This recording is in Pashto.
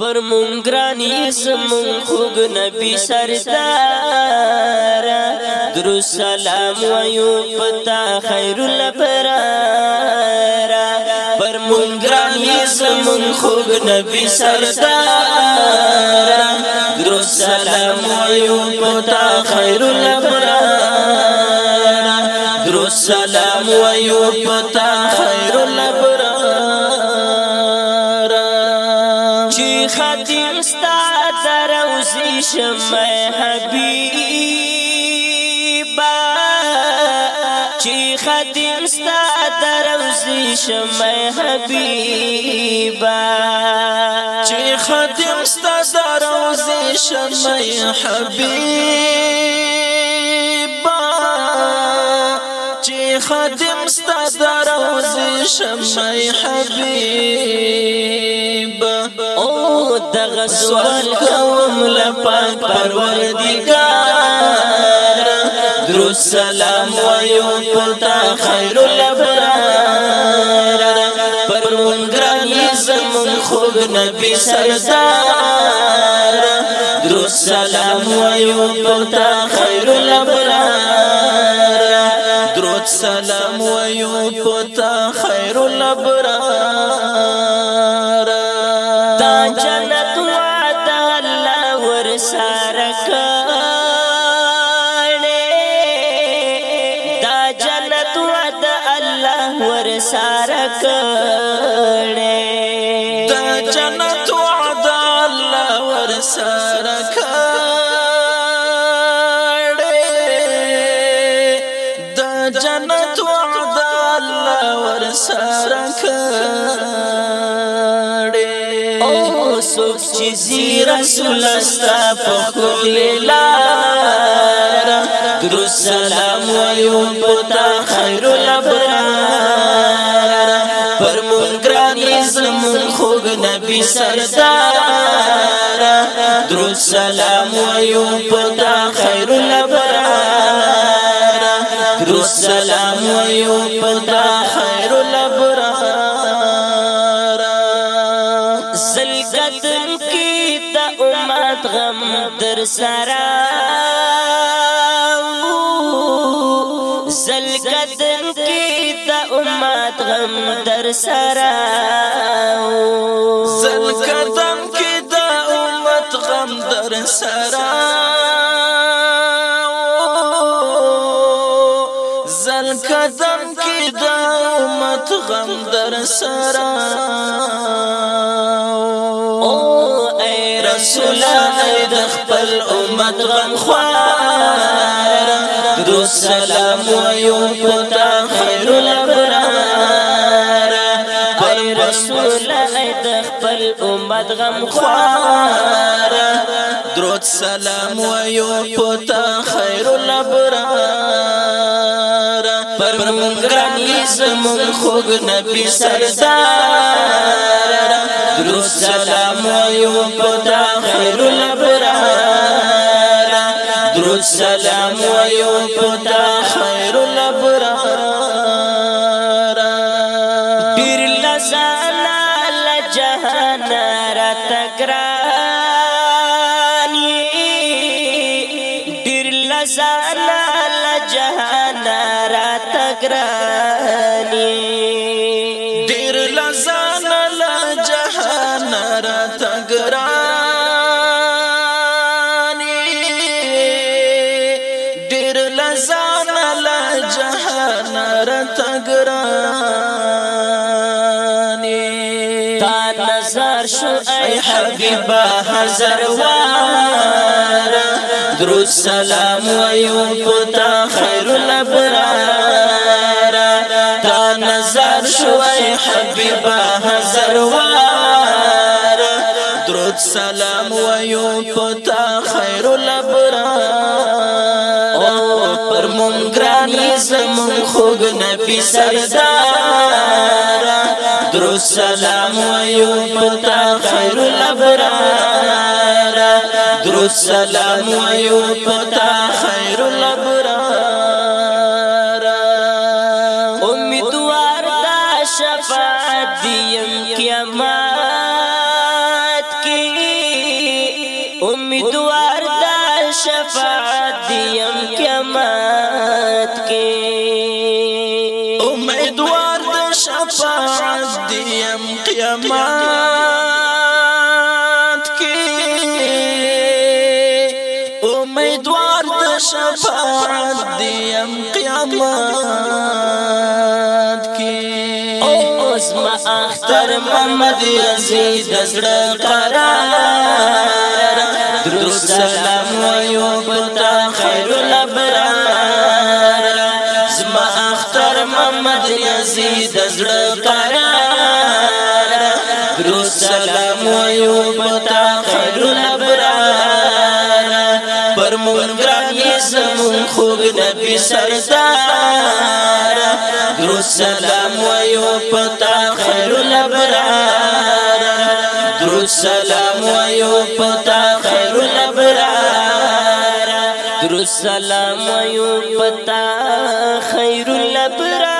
پر مونگرانی زمون خوگ نبی سردار درو سلام ویو پتا خیر الابرار پر مونگرانی زمون خوگ نبی سردار درو سلام ویو پتا خیر الابرار درو سلام ویو پتا خدیم ستا دروزی شمع حبیبا چی خدیم ستا دروزی شمع حبیبا چی خدیم ستا دروزی شمع حبیبا او دغسوال کوم لپاک پروردگار السلام ویو پتا خیر الابرار پر منگرانی زمون خوب نبی سردار درست سلام ویو پتا خیر الابرار درست سلام ویو پتا سره کړې د جنت وعده الله ور سره کړې د جنت وعده الله ور سره کړې او سوچ چې زی رسول استا په خلیلا درو سلام ويوم پتا خير سردارا درود سلام ویو دا خیر لبرارا درود سلام ویو دا خیر الابرارا زلقتن کی دا امت غم در سرا زلقتن کی دا امت غم در سرا زو قدم کې د امت غم در سرا زل قدم کې د امت غم در سرا او رسول اي د امت غم خوا درو سلام ويو مات غم خوار درود سلام ویو پتا خیر الابرار پر منگرانی زمون خوگ نبی سردار درود سلام ویو پتا خیر الابرار درود سلام ویو پتا جهان را تګرانی ډیر لزانا لا جهان را تګرانی ډیر لزانا لا جهان را تګرانی ډیر لزانا لا جهان را تګرانی حبیبا حضر وارا درود سلام ویو پتا خیر الابرارا تا نظر شوی حبیبا حضر وارا درود سلام ویو پتا خیر الابرارا پر منگرانی زمون خوگ نبی سردار السلام ويوب خير الأبرار درو السلام ويوب خير الأبرار امیدوار دا شفاعت دیم قیامت کی امیدوار دا شفاعت دیم قیامت کی امیدوار دا شفاعت قیامت کې امیدوار د شفاعت ام قیامت کې او اسما اختر محمد عزیز ازرق قرار درود سلام ویو پتا خیر الابرار زما اختر محمد عزیز دسړه قرار سلام ویو پتا خیر الابرار درود سلام ویو پتا خیر الابرار درود سلام ویو پتا خیر الابرار